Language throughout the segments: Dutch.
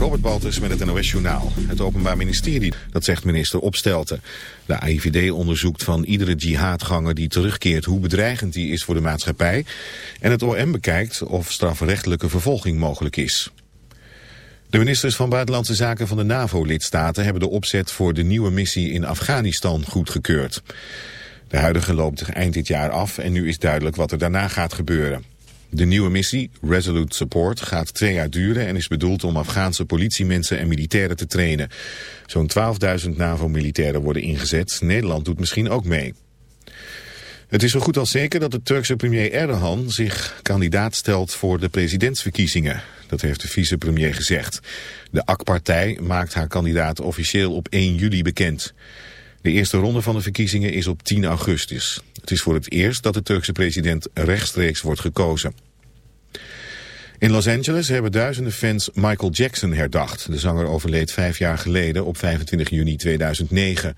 Robert Baltus met het NOS Journaal. Het Openbaar Ministerie, dat zegt minister Opstelten. De AIVD onderzoekt van iedere jihadganger die terugkeert hoe bedreigend die is voor de maatschappij. En het OM bekijkt of strafrechtelijke vervolging mogelijk is. De ministers van Buitenlandse Zaken van de NAVO-lidstaten hebben de opzet voor de nieuwe missie in Afghanistan goedgekeurd. De huidige loopt eind dit jaar af en nu is duidelijk wat er daarna gaat gebeuren. De nieuwe missie, Resolute Support, gaat twee jaar duren en is bedoeld om Afghaanse politiemensen en militairen te trainen. Zo'n 12.000 NAVO-militairen worden ingezet. Nederland doet misschien ook mee. Het is zo goed als zeker dat de Turkse premier Erdogan zich kandidaat stelt voor de presidentsverkiezingen. Dat heeft de vicepremier gezegd. De AK-partij maakt haar kandidaat officieel op 1 juli bekend. De eerste ronde van de verkiezingen is op 10 augustus. Het is voor het eerst dat de Turkse president rechtstreeks wordt gekozen. In Los Angeles hebben duizenden fans Michael Jackson herdacht. De zanger overleed vijf jaar geleden op 25 juni 2009.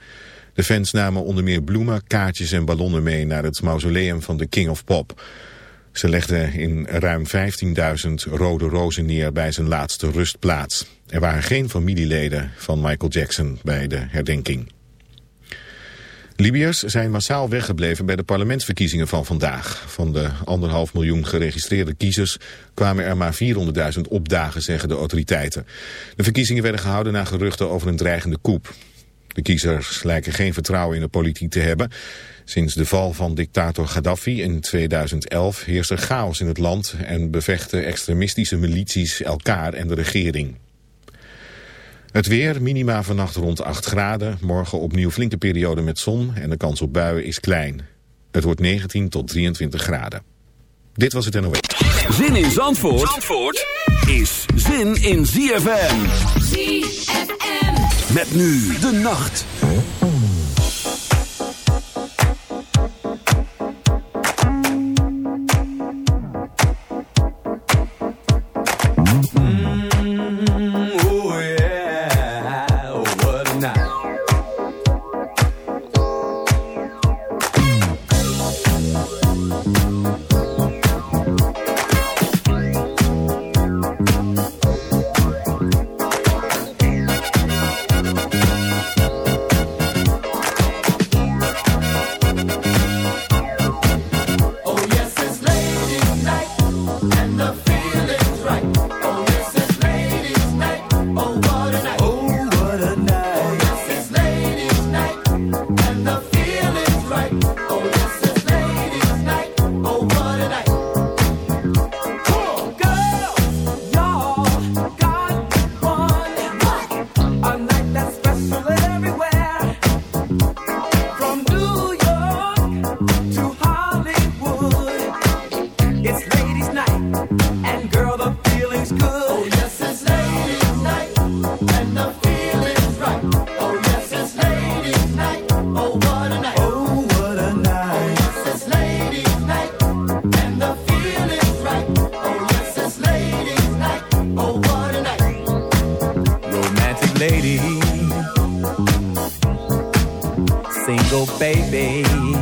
De fans namen onder meer bloemen, kaartjes en ballonnen mee naar het mausoleum van de King of Pop. Ze legden in ruim 15.000 rode rozen neer bij zijn laatste rustplaats. Er waren geen familieleden van Michael Jackson bij de herdenking. Libiërs zijn massaal weggebleven bij de parlementsverkiezingen van vandaag. Van de anderhalf miljoen geregistreerde kiezers kwamen er maar 400.000 opdagen, zeggen de autoriteiten. De verkiezingen werden gehouden na geruchten over een dreigende coup. De kiezers lijken geen vertrouwen in de politiek te hebben. Sinds de val van dictator Gaddafi in 2011 heerst er chaos in het land en bevechten extremistische milities elkaar en de regering. Het weer, minima vannacht rond 8 graden. Morgen opnieuw flinke periode met zon en de kans op buien is klein. Het wordt 19 tot 23 graden. Dit was het NOW. Zin in Zandvoort, Zandvoort is zin in ZFM. ZFM. Met nu de nacht. baby.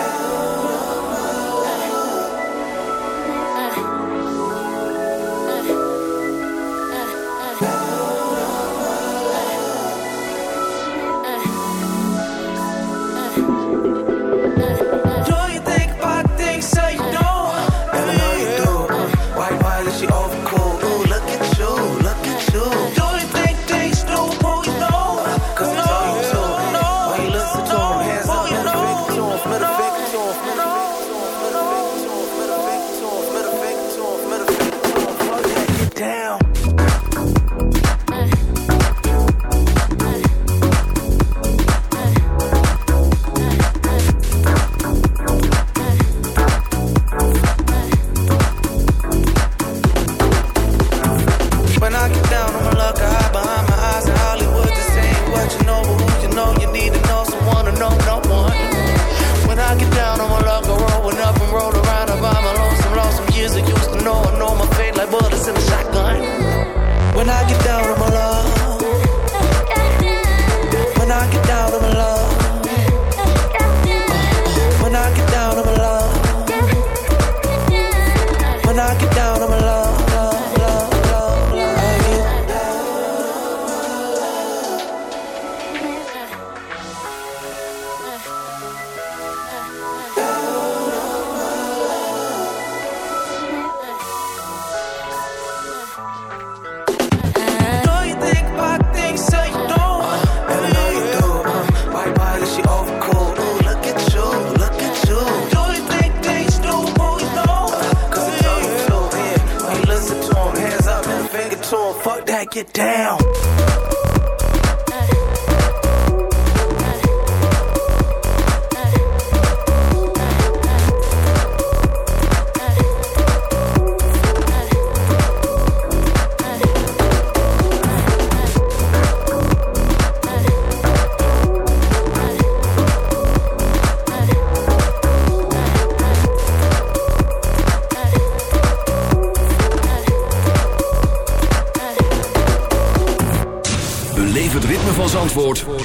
back it down.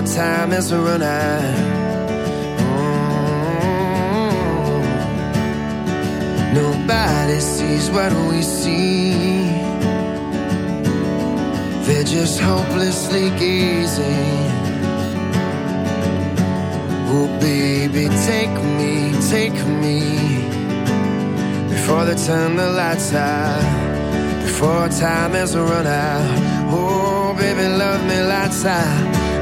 before time is running out. Mm. Nobody sees what we see. They're just hopelessly gazing. Oh, baby, take me, take me before they turn the lights out. Before time has run out. Oh, baby, love me lights out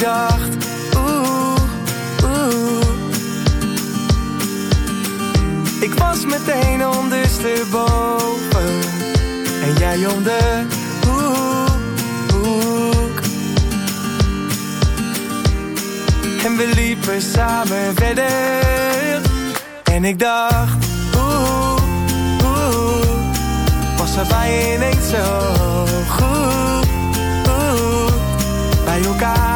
Dacht, oeh, oeh. Ik was meteen ondersteboven. En jij hoek. En we liepen samen verder. En ik dacht, oeh, oeh. Was er bij ineens zo goed? Bij elkaar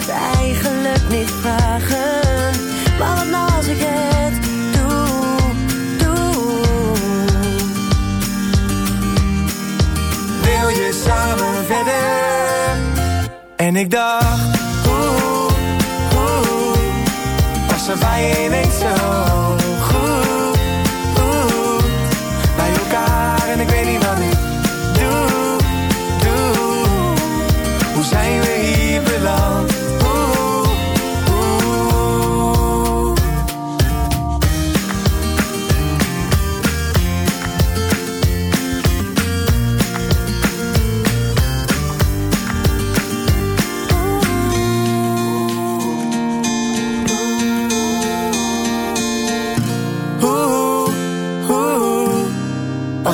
het eigenlijk niet vragen. Maar wat nou als ik het doe, doe. Wil je samen verder? En ik dacht, hoe, hoe, was er bij je zo?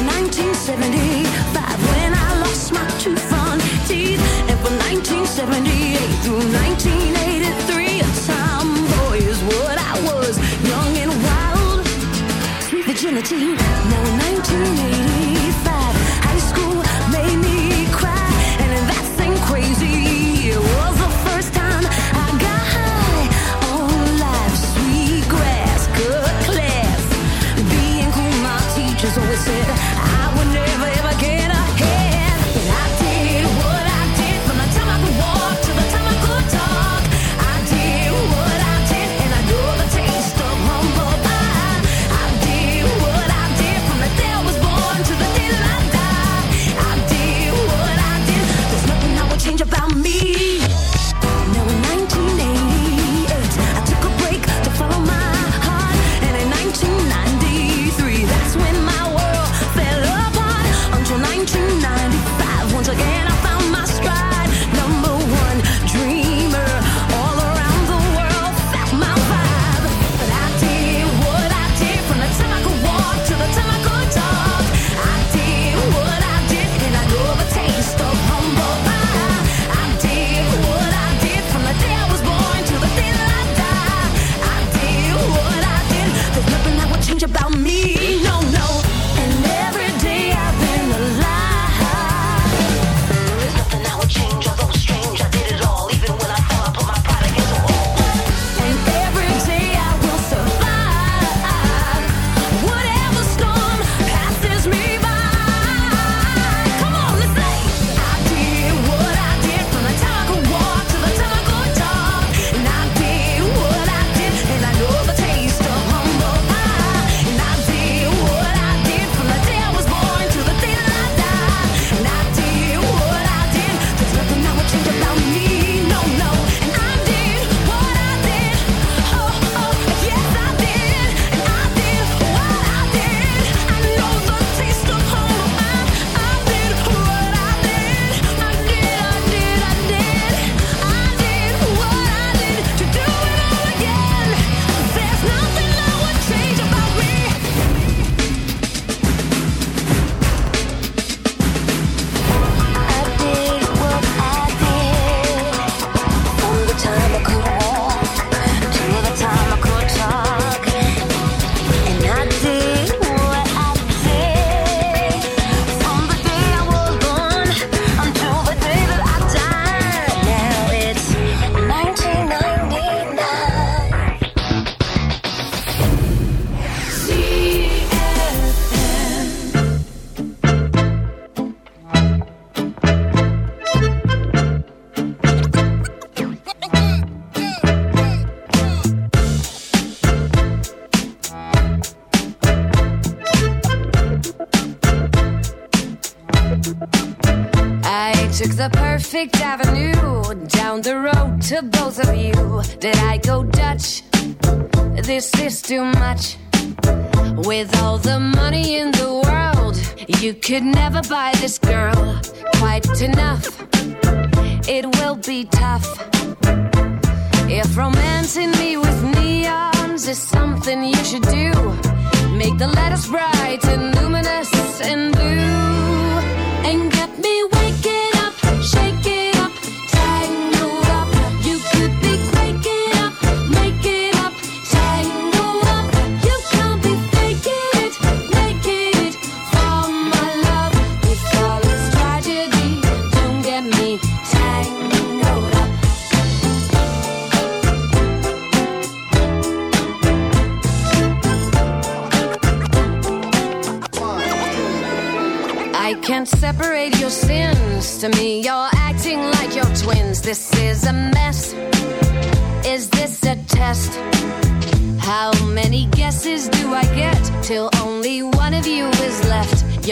in 1975 when I lost my two front teeth, and from 1978 through 1983, is what I was, young and wild, sweet virginity. Now in 1980.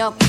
up